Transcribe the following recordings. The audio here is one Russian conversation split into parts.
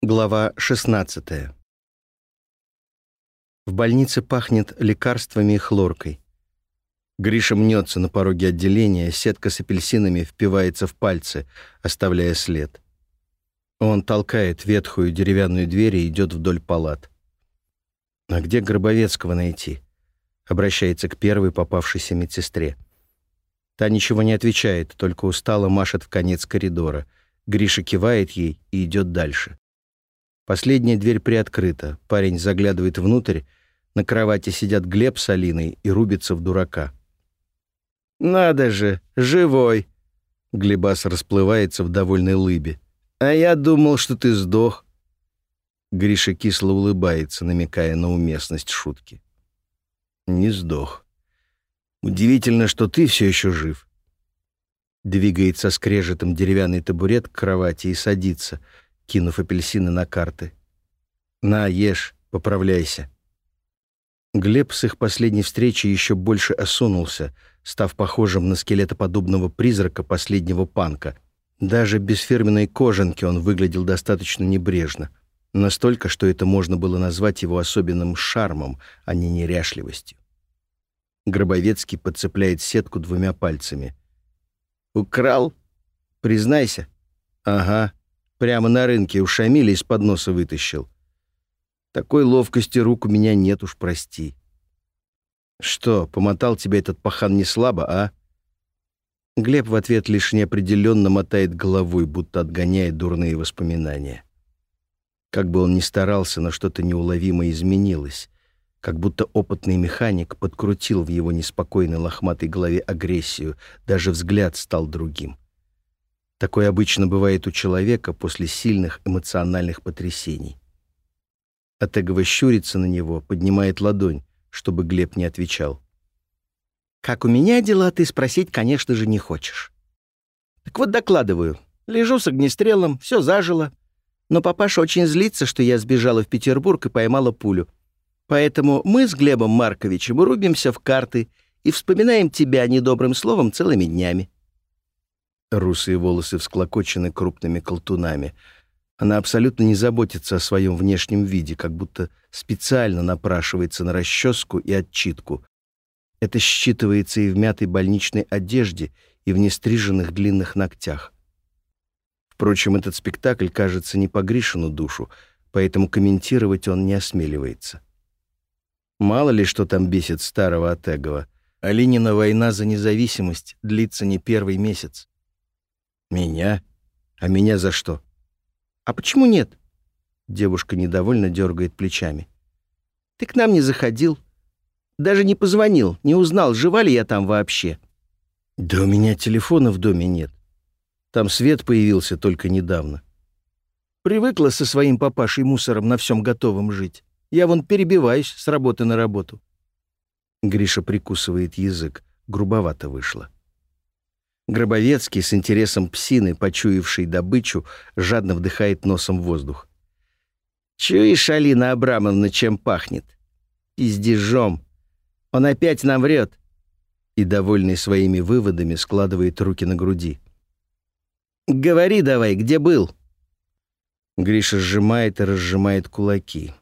Глава 16 В больнице пахнет лекарствами и хлоркой. Гриша мнется на пороге отделения, сетка с апельсинами впивается в пальцы, оставляя след. Он толкает ветхую деревянную дверь и идет вдоль палат. «А где Гробовецкого найти?» Обращается к первой попавшейся медсестре. Та ничего не отвечает, только устало машет в конец коридора. Гриша кивает ей и идет дальше. Последняя дверь приоткрыта. Парень заглядывает внутрь. На кровати сидят Глеб с Алиной и рубятся в дурака. «Надо же, живой!» Глебас расплывается в довольной лыбе. «А я думал, что ты сдох». Гриша кисло улыбается, намекая на уместность шутки. «Не сдох. Удивительно, что ты все еще жив». Двигается скрежетом деревянный табурет к кровати и садится — кинув апельсины на карты. «На, ешь, поправляйся». Глеб с их последней встречи еще больше осунулся, став похожим на скелетоподобного призрака последнего панка. Даже без фирменной кожанки он выглядел достаточно небрежно. Настолько, что это можно было назвать его особенным шармом, а не неряшливостью. Гробовецкий подцепляет сетку двумя пальцами. «Украл? Признайся». «Ага. Прямо на рынке у Шамиля из-под носа вытащил. Такой ловкости рук у меня нет уж, прости. Что, помотал тебя этот пахан не слабо, а? Глеб в ответ лишь неопределенно мотает головой, будто отгоняет дурные воспоминания. Как бы он ни старался, но что-то неуловимо изменилось, как будто опытный механик подкрутил в его неспокойной лохматой голове агрессию, даже взгляд стал другим. Такое обычно бывает у человека после сильных эмоциональных потрясений. Атегова щурится на него, поднимает ладонь, чтобы Глеб не отвечал. «Как у меня дела, ты спросить, конечно же, не хочешь. Так вот докладываю. Лежу с огнестрелом, все зажило. Но папаша очень злится, что я сбежала в Петербург и поймала пулю. Поэтому мы с Глебом Марковичем рубимся в карты и вспоминаем тебя недобрым словом целыми днями. Русые волосы всклокочены крупными колтунами. Она абсолютно не заботится о своем внешнем виде, как будто специально напрашивается на расческу и отчитку. Это считывается и в мятой больничной одежде, и в нестриженных длинных ногтях. Впрочем, этот спектакль кажется не по Гришину душу, поэтому комментировать он не осмеливается. Мало ли, что там бесит старого Атегова. Алинина война за независимость длится не первый месяц. «Меня? А меня за что?» «А почему нет?» Девушка недовольно дергает плечами. «Ты к нам не заходил. Даже не позвонил, не узнал, жива ли я там вообще». «Да у меня телефона в доме нет. Там свет появился только недавно. Привыкла со своим папашей мусором на всем готовом жить. Я вон перебиваюсь с работы на работу». Гриша прикусывает язык. Грубовато вышло. Гробовецкий с интересом псины, почуявший добычу, жадно вдыхает носом воздух. «Чуешь, Алина Абрамовна, чем пахнет? Пиздежом. Он опять нам врет!» И, довольный своими выводами, складывает руки на груди. «Говори давай, где был?» Гриша сжимает и разжимает кулаки.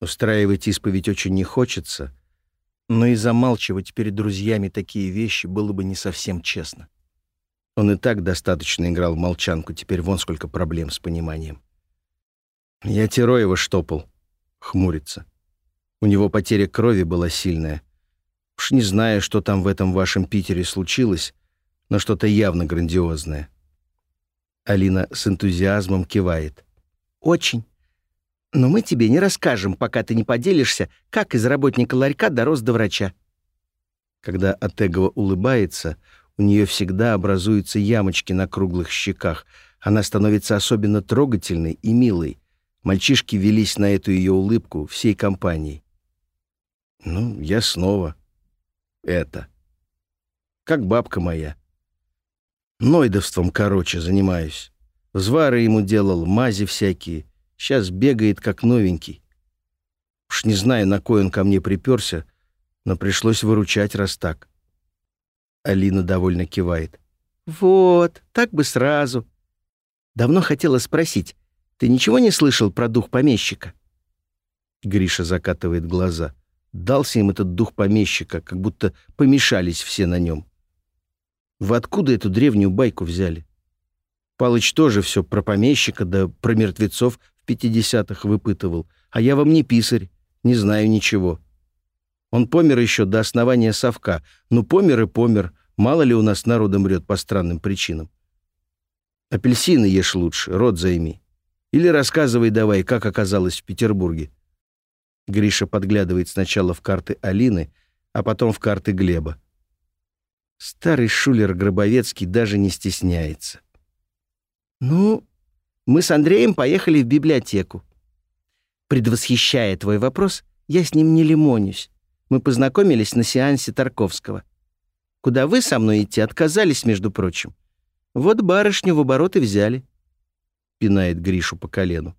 Устраивать исповедь очень не хочется, но и замалчивать перед друзьями такие вещи было бы не совсем честно. Он и так достаточно играл в молчанку, теперь вон сколько проблем с пониманием. «Я Тероева штопал», — хмурится. У него потеря крови была сильная. Уж не знаю, что там в этом вашем Питере случилось, но что-то явно грандиозное. Алина с энтузиазмом кивает. «Очень. Но мы тебе не расскажем, пока ты не поделишься, как из работника ларька дорос до врача». Когда Атегова улыбается, у нее всегда образуются ямочки на круглых щеках. Она становится особенно трогательной и милой. Мальчишки велись на эту ее улыбку всей компанией. Ну, я снова. Это. Как бабка моя. Нойдовством, короче, занимаюсь. Взвары ему делал, мази всякие. Сейчас бегает, как новенький. Уж не знаю, на кой он ко мне приперся, но пришлось выручать, раз так. Алина довольно кивает. «Вот, так бы сразу. Давно хотела спросить, Ты ничего не слышал про дух помещика?» Гриша закатывает глаза. Дался им этот дух помещика, как будто помешались все на нем. Вы откуда эту древнюю байку взяли? Палыч тоже все про помещика да про мертвецов в пятидесятых выпытывал. А я вам не писарь, не знаю ничего. Он помер еще до основания совка. Ну, помер и помер. Мало ли у нас народа мрет по странным причинам. Апельсины ешь лучше, рот займи. Или рассказывай давай, как оказалось в Петербурге. Гриша подглядывает сначала в карты Алины, а потом в карты Глеба. Старый шулер Гробовецкий даже не стесняется. «Ну, мы с Андреем поехали в библиотеку. Предвосхищая твой вопрос, я с ним не лимонюсь. Мы познакомились на сеансе Тарковского. Куда вы со мной идти отказались, между прочим. Вот барышню в обороты взяли. Пинает Гришу по колену.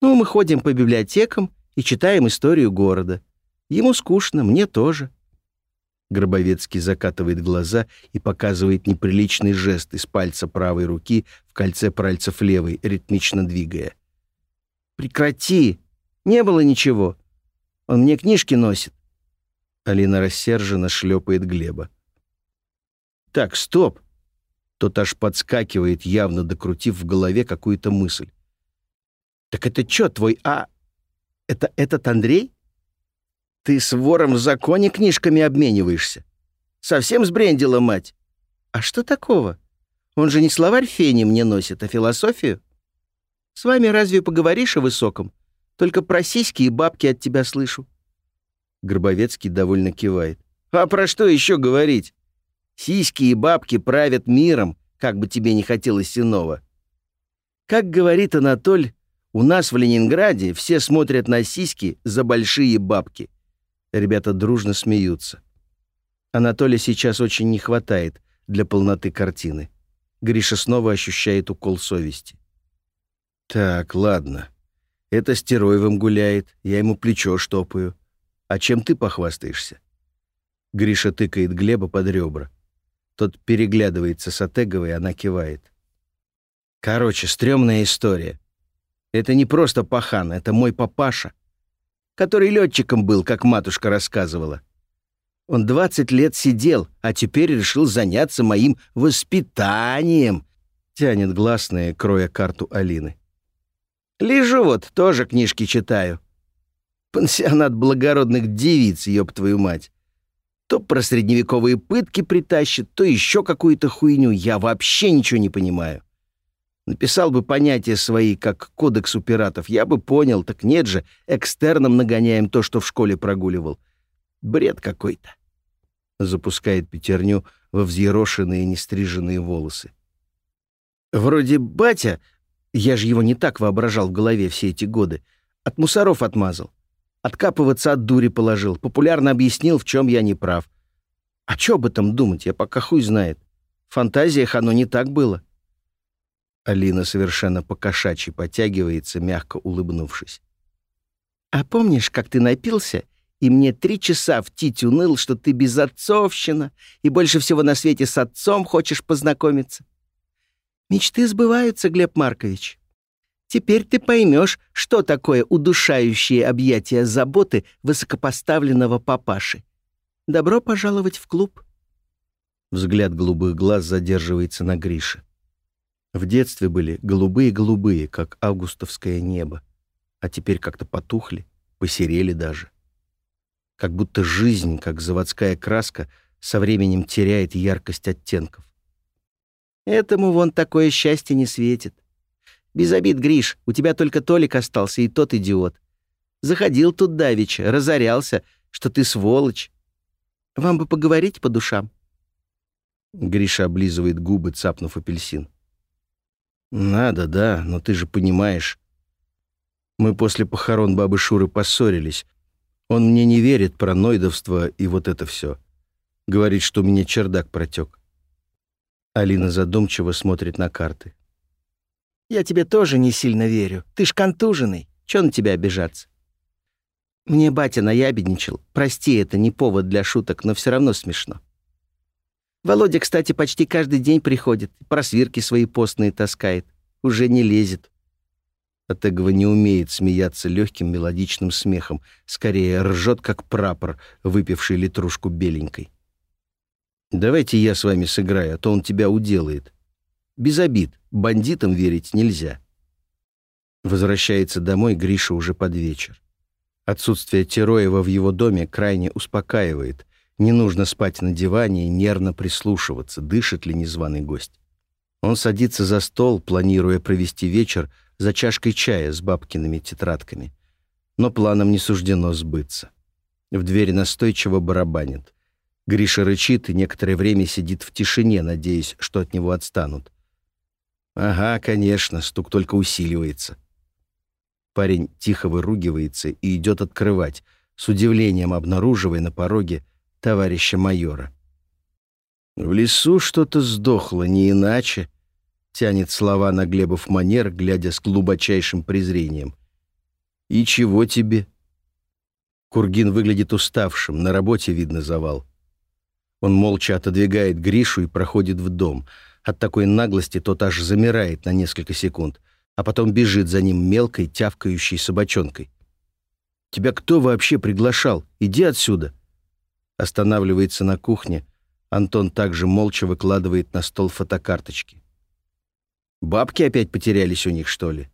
Ну, мы ходим по библиотекам и читаем историю города. Ему скучно, мне тоже. Гробовецкий закатывает глаза и показывает неприличный жест из пальца правой руки в кольце пальцев левой, ритмично двигая. «Прекрати! Не было ничего. Он мне книжки носит». Алина рассерженно шлепает Глеба. «Так, стоп!» Тот аж подскакивает, явно докрутив в голове какую-то мысль. «Так это чё, твой А... Это этот Андрей?» Ты с вором в законе книжками обмениваешься. Совсем сбрендила мать. А что такого? Он же не словарь фени мне носит, а философию. С вами разве поговоришь о высоком? Только про сиськи и бабки от тебя слышу. Гробовецкий довольно кивает. А про что еще говорить? Сиськи и бабки правят миром, как бы тебе не хотелось иного. Как говорит Анатоль, у нас в Ленинграде все смотрят на сиськи за большие бабки — Ребята дружно смеются. Анатолия сейчас очень не хватает для полноты картины. Гриша снова ощущает укол совести. «Так, ладно. Это с Тероевым гуляет, я ему плечо штопаю. А чем ты похвастаешься?» Гриша тыкает Глеба под ребра. Тот переглядывается с Атеговой, она кивает. «Короче, стрёмная история. Это не просто пахан, это мой папаша который летчиком был, как матушка рассказывала. Он 20 лет сидел, а теперь решил заняться моим воспитанием. Тянет гласные, кроя карту Алины. Лежу вот, тоже книжки читаю. Пансионат благородных девиц, ёб твою мать. То про средневековые пытки притащит, то еще какую-то хуйню. Я вообще ничего не понимаю. Написал бы понятия свои, как кодекс у пиратов, я бы понял, так нет же, экстерном нагоняем то, что в школе прогуливал. Бред какой-то. Запускает пятерню во взъерошенные нестриженные волосы. Вроде батя, я же его не так воображал в голове все эти годы, от мусоров отмазал. Откапываться от дури положил, популярно объяснил, в чем я не прав. А чё об этом думать, я пока хуй знает. В фантазиях оно не так было. Алина совершенно покошачьи потягивается, мягко улыбнувшись. «А помнишь, как ты напился, и мне три часа в титю ныл, что ты безотцовщина и больше всего на свете с отцом хочешь познакомиться? Мечты сбываются, Глеб Маркович. Теперь ты поймешь, что такое удушающие объятия заботы высокопоставленного папаши. Добро пожаловать в клуб». Взгляд голубых глаз задерживается на Грише. В детстве были голубые-голубые, как августовское небо, а теперь как-то потухли, посерели даже. Как будто жизнь, как заводская краска, со временем теряет яркость оттенков. Этому вон такое счастье не светит. Без обид, Гриш, у тебя только Толик остался, и тот идиот. Заходил тут давеча, разорялся, что ты сволочь. Вам бы поговорить по душам. Гриша облизывает губы, цапнув апельсин. «Надо, да, но ты же понимаешь. Мы после похорон бабы Шуры поссорились. Он мне не верит про нойдовство и вот это все. Говорит, что у меня чердак протек. Алина задумчиво смотрит на карты. «Я тебе тоже не сильно верю. Ты ж контуженный. Чё на тебя обижаться?» «Мне батя наябедничал. Прости, это не повод для шуток, но все равно смешно. Володя, кстати, почти каждый день приходит, просвирки свои постные таскает. Уже не лезет. Атегова не умеет смеяться легким мелодичным смехом, скорее ржет, как прапор, выпивший литрушку беленькой. «Давайте я с вами сыграю, а то он тебя уделает. Без обид, бандитам верить нельзя». Возвращается домой Гриша уже под вечер. Отсутствие Тероева в его доме крайне успокаивает. Не нужно спать на диване и нервно прислушиваться, дышит ли незваный гость. Он садится за стол, планируя провести вечер за чашкой чая с бабкиными тетрадками. Но планам не суждено сбыться. В двери настойчиво барабанит. Гриша рычит и некоторое время сидит в тишине, надеясь, что от него отстанут. Ага, конечно, стук только усиливается. Парень тихо выругивается и идет открывать, с удивлением обнаруживая на пороге товарища майора. В лесу что-то сдохло, не иначе. Тянет слова на Глебов манер, глядя с глубочайшим презрением. И чего тебе? Кургин выглядит уставшим, на работе видно завал. Он молча отодвигает Гришу и проходит в дом. От такой наглости тот аж замирает на несколько секунд, а потом бежит за ним мелкой, тявкающей собачонкой. «Тебя кто вообще приглашал? Иди отсюда!» Останавливается на кухне, Антон также молча выкладывает на стол фотокарточки. Бабки опять потерялись у них, что ли?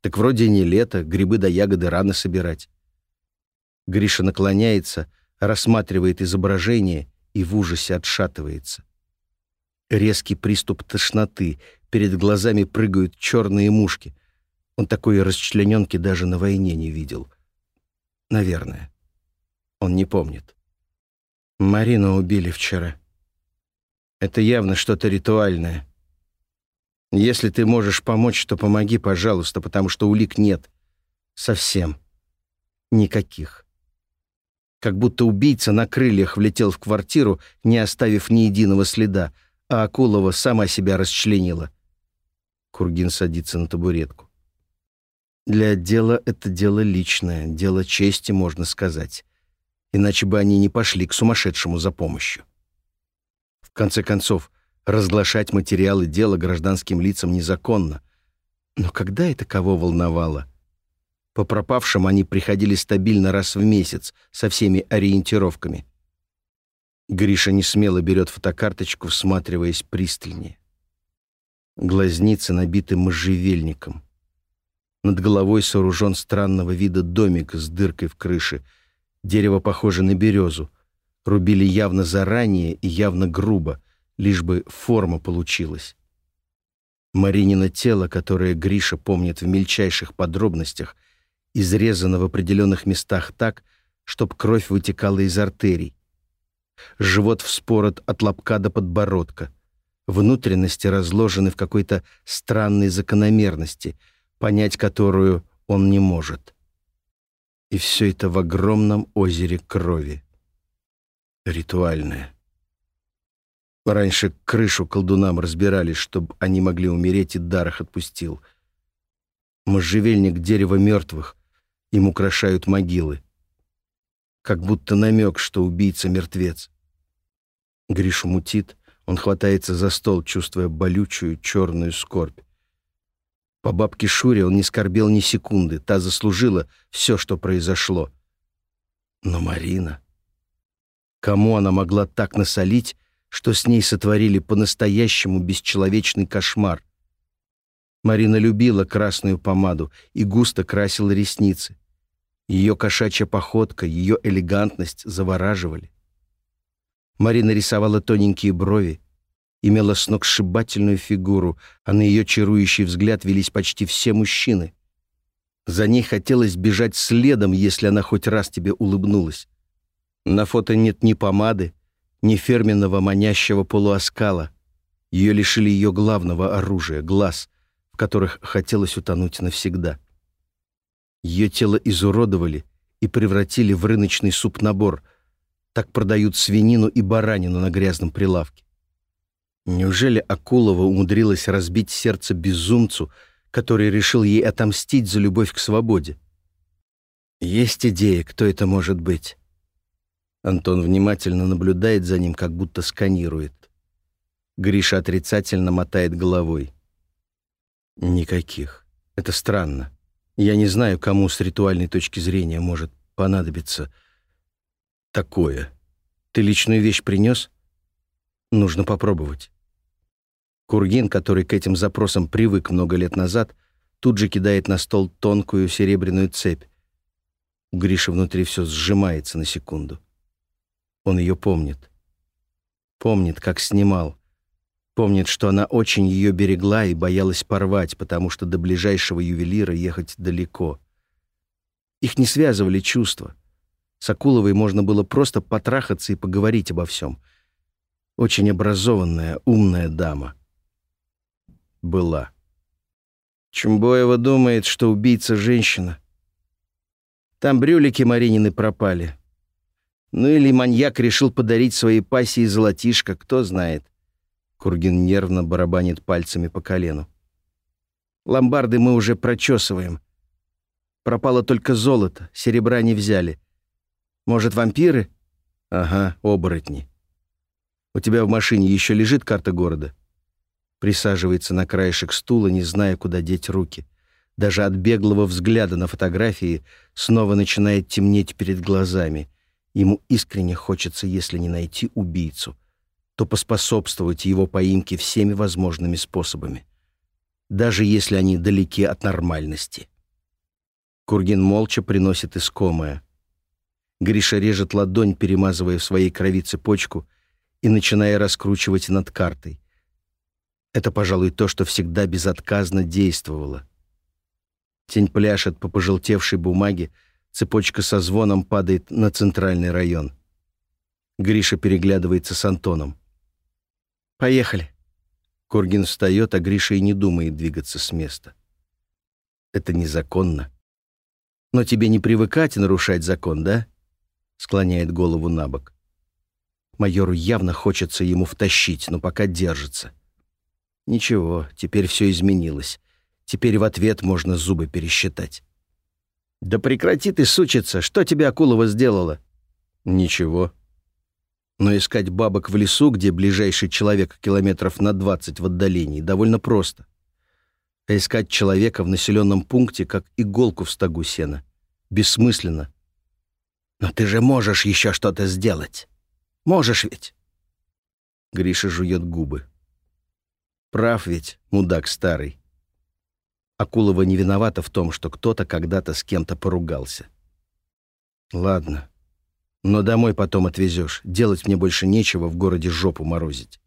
Так вроде не лето, грибы да ягоды рано собирать. Гриша наклоняется, рассматривает изображение и в ужасе отшатывается. Резкий приступ тошноты, перед глазами прыгают черные мушки. Он такой расчлененки даже на войне не видел. Наверное. Он не помнит. Марину убили вчера. Это явно что-то ритуальное. Если ты можешь помочь, то помоги, пожалуйста, потому что улик нет. Совсем. Никаких. Как будто убийца на крыльях влетел в квартиру, не оставив ни единого следа, а Акулова сама себя расчленила. Кургин садится на табуретку. Для отдела это дело личное, дело чести, можно сказать. Иначе бы они не пошли к сумасшедшему за помощью. В конце концов, разглашать материалы дела гражданским лицам незаконно. Но когда это кого волновало? По пропавшим они приходили стабильно раз в месяц, со всеми ориентировками. Гриша не смело берет фотокарточку, всматриваясь пристальнее. Глазницы набиты можжевельником. Над головой сооружен странного вида домик с дыркой в крыше. Дерево похоже на березу — Рубили явно заранее и явно грубо, лишь бы форма получилась. Маринина тело, которое Гриша помнит в мельчайших подробностях, изрезано в определенных местах так, чтоб кровь вытекала из артерий. Живот вспорот от лобка до подбородка. Внутренности разложены в какой-то странной закономерности, понять которую он не может. И все это в огромном озере крови ритуальное. Раньше крышу колдунам разбирали, чтобы они могли умереть, и дар их отпустил. Можжевельник дерева мертвых, им украшают могилы. Как будто намек, что убийца мертвец. Гришу мутит, он хватается за стол, чувствуя болючую черную скорбь. По бабке Шуре он не скорбел ни секунды, та заслужила все, что произошло. Но Марина... Кому она могла так насолить, что с ней сотворили по-настоящему бесчеловечный кошмар? Марина любила красную помаду и густо красила ресницы. Ее кошачья походка, ее элегантность завораживали. Марина рисовала тоненькие брови, имела сногсшибательную фигуру, а на ее чарующий взгляд велись почти все мужчины. За ней хотелось бежать следом, если она хоть раз тебе улыбнулась. На фото нет ни помады, ни фирменного манящего полуоскала. Ее лишили ее главного оружия — глаз, которых хотелось утонуть навсегда. Ее тело изуродовали и превратили в рыночный суп-набор. Так продают свинину и баранину на грязном прилавке. Неужели Акулова умудрилась разбить сердце безумцу, который решил ей отомстить за любовь к свободе? Есть идея, кто это может быть. Антон внимательно наблюдает за ним, как будто сканирует. Гриша отрицательно мотает головой. Никаких. Это странно. Я не знаю, кому с ритуальной точки зрения может понадобиться такое. Ты личную вещь принес? Нужно попробовать. Кургин, который к этим запросам привык много лет назад, тут же кидает на стол тонкую серебряную цепь. У Гриши внутри все сжимается на секунду. Он ее помнит. Помнит, как снимал. Помнит, что она очень ее берегла и боялась порвать, потому что до ближайшего ювелира ехать далеко. Их не связывали чувства. С Акуловой можно было просто потрахаться и поговорить обо всем. Очень образованная, умная дама — была. Чумбоева думает, что убийца женщина. Там брюлики Маринины пропали. Ну или маньяк решил подарить своей пассии золотишко, кто знает. Кургин нервно барабанит пальцами по колену. Ломбарды мы уже прочесываем. Пропало только золото, серебра не взяли. Может, вампиры? Ага, оборотни. У тебя в машине еще лежит карта города? Присаживается на краешек стула, не зная, куда деть руки. Даже от беглого взгляда на фотографии снова начинает темнеть перед глазами. Ему искренне хочется, если не найти убийцу, то поспособствовать его поимке всеми возможными способами, даже если они далеки от нормальности. Кургин молча приносит искомое. Гриша режет ладонь, перемазывая в своей крови цепочку и начиная раскручивать над картой. Это, пожалуй, то, что всегда безотказно действовало. Тень пляшет по пожелтевшей бумаге, цепочка со звоном падает на центральный район. Гриша переглядывается с Антоном. «Поехали». Кургин встает, а Гриша и не думает двигаться с места. Это незаконно. Но тебе не привыкать нарушать закон, да? Склоняет голову на бок. Майору явно хочется ему втащить, но пока держится. Ничего, теперь все изменилось. Теперь в ответ можно зубы пересчитать. «Да прекрати ты сучиться! Что тебе Акулова сделала?» «Ничего. Но искать бабок в лесу, где ближайший человек километров на 20 в отдалении, довольно просто. А искать человека в населенном пункте, как иголку в стогу сена, бессмысленно. Но ты же можешь еще что-то сделать. Можешь ведь?» Гриша жует губы. Прав ведь, мудак старый. Акулова не виновата в том, что кто-то когда-то с кем-то поругался. Ладно. Но домой потом отвезешь. Делать мне больше нечего в городе жопу морозить.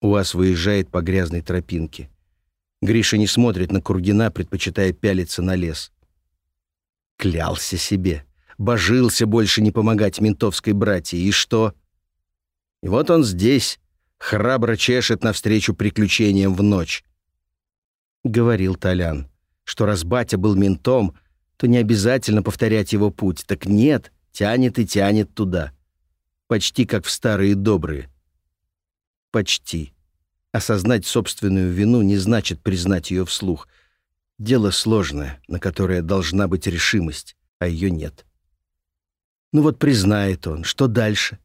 УАЗ выезжает по грязной тропинке. Гриша не смотрит на Кургина, предпочитая пялиться на лес. Клялся себе. Божился больше не помогать ментовской братье. И что? И вот он здесь, храбро чешет навстречу приключениям в ночь. Говорил Толян, что раз батя был ментом, то не обязательно повторять его путь. Так нет, тянет и тянет туда. Почти как в старые добрые. Почти. Осознать собственную вину не значит признать ее вслух. Дело сложное, на которое должна быть решимость, а ее нет. Ну вот признает он, что дальше?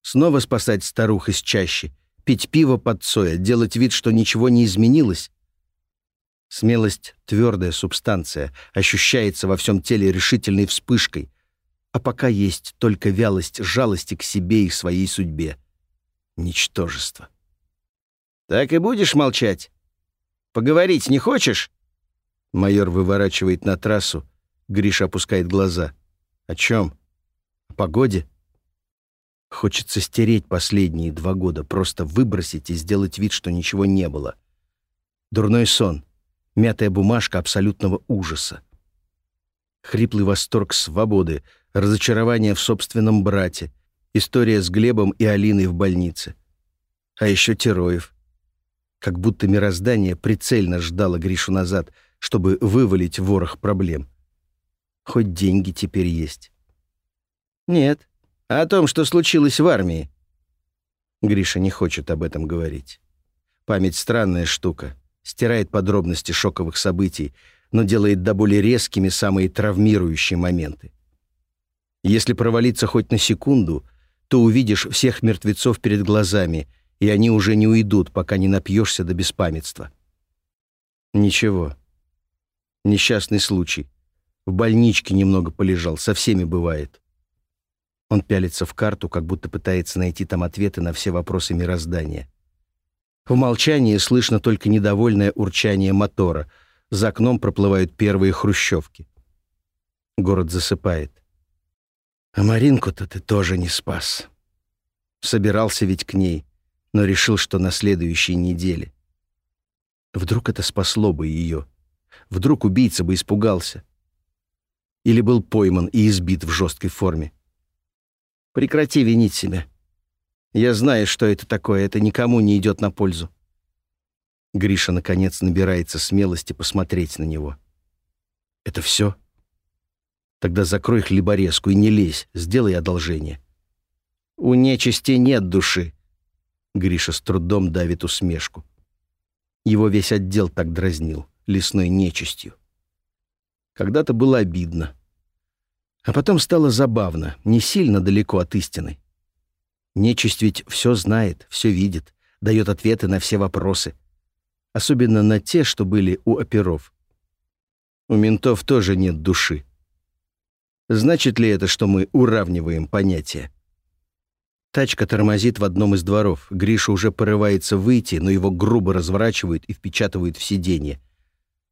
Снова спасать старух из чащи, пить пиво под соя, делать вид, что ничего не изменилось. Смелость — твердая субстанция, ощущается во всем теле решительной вспышкой, а пока есть только вялость жалости к себе и своей судьбе. Ничтожество. «Так и будешь молчать? Поговорить не хочешь?» Майор выворачивает на трассу, Гриша опускает глаза. «О чем? О погоде?» Хочется стереть последние два года, просто выбросить и сделать вид, что ничего не было. Дурной сон, мятая бумажка абсолютного ужаса. Хриплый восторг свободы, разочарование в собственном брате, история с Глебом и Алиной в больнице. А еще Тероев. Как будто мироздание прицельно ждало Гришу назад, чтобы вывалить ворох проблем. Хоть деньги теперь есть. Нет, о том, что случилось в армии. Гриша не хочет об этом говорить. Память странная штука. Стирает подробности шоковых событий, но делает до более резкими самые травмирующие моменты. Если провалиться хоть на секунду, то увидишь всех мертвецов перед глазами, и они уже не уйдут, пока не напьешься до беспамятства. Ничего. Несчастный случай. В больничке немного полежал, со всеми бывает. Он пялится в карту, как будто пытается найти там ответы на все вопросы мироздания. В молчании слышно только недовольное урчание мотора. За окном проплывают первые хрущевки. Город засыпает. А Маринку-то ты тоже не спас. Собирался ведь к ней, но решил, что на следующей неделе. Вдруг это спасло бы ее. Вдруг убийца бы испугался. Или был пойман и избит в жесткой форме. Прекрати винить себя. Я знаю, что это такое, это никому не идет на пользу. Гриша, наконец, набирается смелости посмотреть на него. Это все? Тогда закрой хлеборезку и не лезь, сделай одолжение. У нечисти нет души. Гриша с трудом давит усмешку. Его весь отдел так дразнил, лесной нечистью. Когда-то было обидно. А потом стало забавно, не сильно далеко от истины. Нечисть ведь все знает, все видит, дает ответы на все вопросы. Особенно на те, что были у оперов. У ментов тоже нет души. Значит ли это, что мы уравниваем понятия? Тачка тормозит в одном из дворов. Гриша уже порывается выйти, но его грубо разворачивают и впечатывают в сиденье.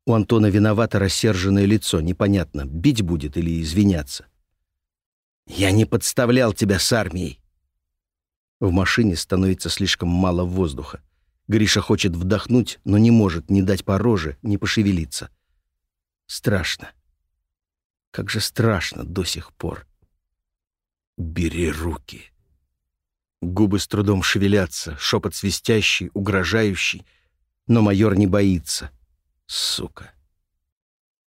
У Антона виновато рассерженное лицо. Непонятно, бить будет или извиняться. «Я не подставлял тебя с армией!» В машине становится слишком мало воздуха. Гриша хочет вдохнуть, но не может ни дать по роже, ни пошевелиться. Страшно. Как же страшно до сих пор. «Бери руки!» Губы с трудом шевелятся, шепот свистящий, угрожающий. Но майор не боится. Сука.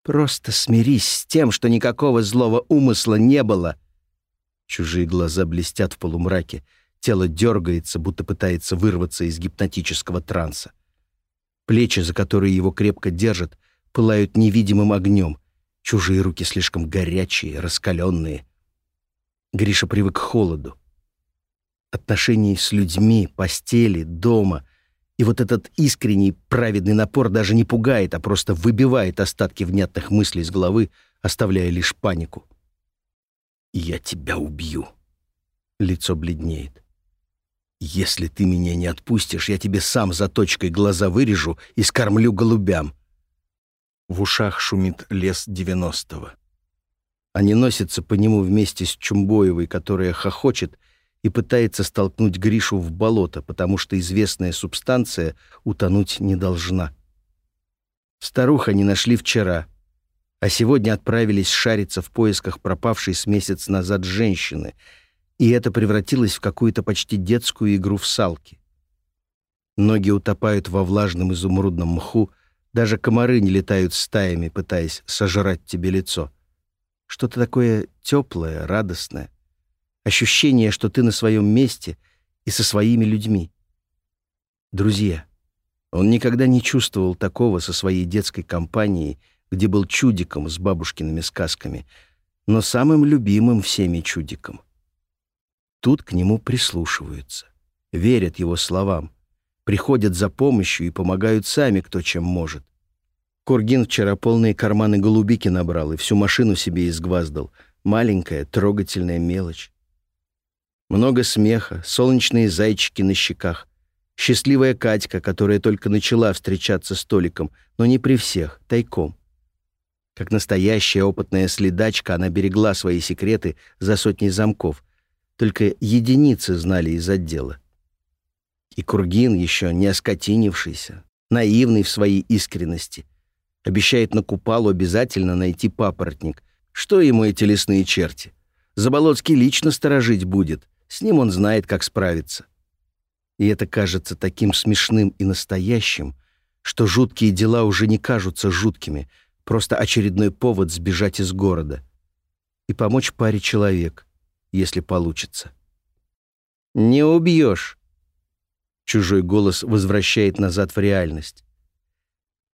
Просто смирись с тем, что никакого злого умысла не было. Чужие глаза блестят в полумраке. Тело дергается, будто пытается вырваться из гипнотического транса. Плечи, за которые его крепко держат, пылают невидимым огнем. Чужие руки слишком горячие, раскаленные. Гриша привык к холоду отношений с людьми, постели, дома. И вот этот искренний праведный напор даже не пугает, а просто выбивает остатки внятных мыслей из головы, оставляя лишь панику. «Я тебя убью». Лицо бледнеет. «Если ты меня не отпустишь, я тебе сам за точкой глаза вырежу и скормлю голубям». В ушах шумит лес девяностого. Они носятся по нему вместе с Чумбоевой, которая хохочет и пытается столкнуть Гришу в болото, потому что известная субстанция утонуть не должна. Старуха не нашли вчера, а сегодня отправились шариться в поисках пропавшей с месяц назад женщины, и это превратилось в какую-то почти детскую игру в салки. Ноги утопают во влажном изумрудном мху, даже комары не летают стаями, пытаясь сожрать тебе лицо. Что-то такое теплое, радостное. Ощущение, что ты на своем месте и со своими людьми. Друзья. Он никогда не чувствовал такого со своей детской компанией, где был чудиком с бабушкиными сказками, но самым любимым всеми чудиком. Тут к нему прислушиваются, верят его словам, приходят за помощью и помогают сами, кто чем может. Кургин вчера полные карманы голубики набрал и всю машину себе изгваздал. Маленькая, трогательная мелочь. Много смеха, солнечные зайчики на щеках. Счастливая Катька, которая только начала встречаться с Толиком, но не при всех, тайком. Как настоящая опытная следачка, она берегла свои секреты за сотни замков. Только единицы знали из отдела. И Кургин, еще не оскотинившийся, наивный в своей искренности, обещает на Купалу обязательно найти папоротник. Что ему эти лесные черти? Заболоцкий лично сторожить будет — с ним он знает, как справиться. И это кажется таким смешным и настоящим, что жуткие дела уже не кажутся жуткими, просто очередной повод сбежать из города и помочь паре человек, если получится. «Не убьешь!» Чужой голос возвращает назад в реальность.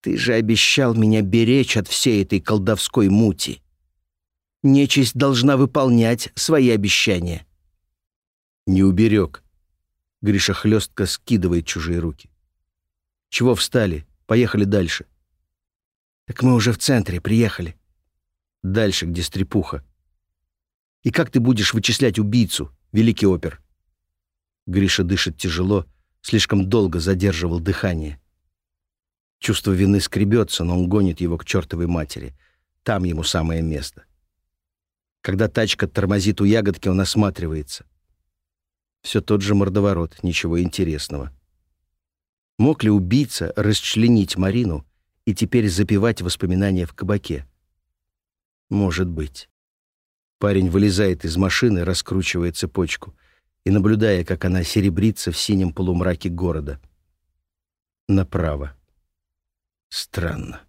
«Ты же обещал меня беречь от всей этой колдовской мути. Нечисть должна выполнять свои обещания». Не уберег. Гриша хлестко скидывает чужие руки. Чего встали? Поехали дальше. Так мы уже в центре, приехали. Дальше, где стрепуха. И как ты будешь вычислять убийцу, великий опер? Гриша дышит тяжело, слишком долго задерживал дыхание. Чувство вины скребется, но он гонит его к чертовой матери. Там ему самое место. Когда тачка тормозит у ягодки, он осматривается. Все тот же мордоворот, ничего интересного. Мог ли убийца расчленить Марину и теперь запивать воспоминания в кабаке? Может быть. Парень вылезает из машины, раскручивая цепочку и наблюдая, как она серебрится в синем полумраке города. Направо. Странно.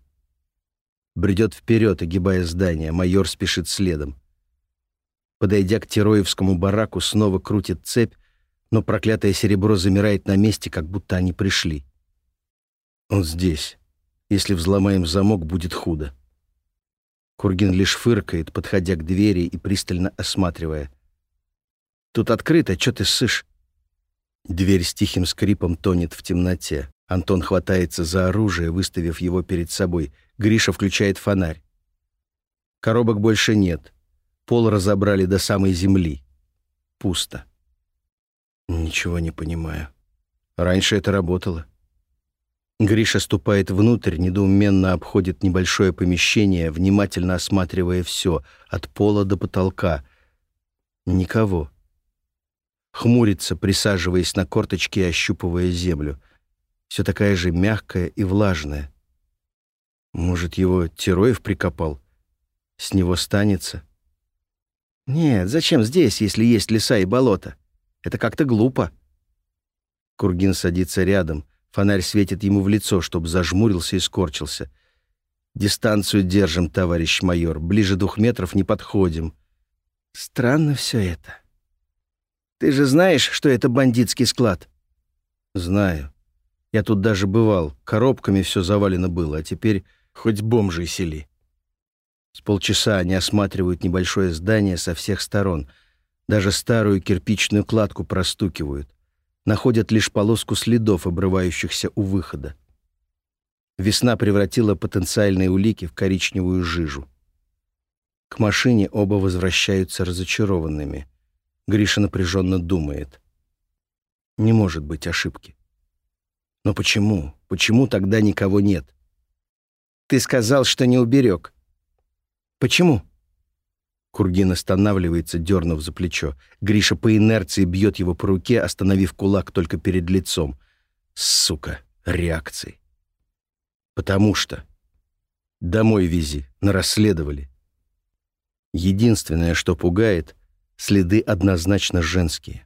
Бредет вперед, огибая здание, майор спешит следом. Подойдя к Тероевскому бараку, снова крутит цепь, но проклятое серебро замирает на месте, как будто они пришли. Он здесь. Если взломаем замок, будет худо. Кургин лишь фыркает, подходя к двери и пристально осматривая. «Тут открыто, что ты ссышь?» Дверь с тихим скрипом тонет в темноте. Антон хватается за оружие, выставив его перед собой. Гриша включает фонарь. Коробок больше нет. Пол разобрали до самой земли. Пусто. Ничего не понимаю. Раньше это работало. Гриша ступает внутрь, недоуменно обходит небольшое помещение, внимательно осматривая все, от пола до потолка. Никого. Хмурится, присаживаясь на корточки и ощупывая землю. Все такая же мягкая и влажная. Может, его Тероев прикопал? С него станется? Нет, зачем здесь, если есть леса и болото? Это как-то глупо. Кургин садится рядом, Фонарь светит ему в лицо, чтобы зажмурился и скорчился. «Дистанцию держим, товарищ майор. Ближе двух метров не подходим». «Странно все это. Ты же знаешь, что это бандитский склад?» «Знаю. Я тут даже бывал. Коробками все завалено было, а теперь хоть бомжи сели». С полчаса они осматривают небольшое здание со всех сторон. Даже старую кирпичную кладку простукивают находят лишь полоску следов, обрывающихся у выхода. Весна превратила потенциальные улики в коричневую жижу. К машине оба возвращаются разочарованными. Гриша напряженно думает. Не может быть ошибки. Но почему? Почему тогда никого нет? Ты сказал, что не уберег. Почему? Кургин останавливается, дернув за плечо. Гриша по инерции бьет его по руке, остановив кулак только перед лицом. Сука, реакции. Потому что... Домой вези, нарасследовали. Единственное, что пугает, следы однозначно женские.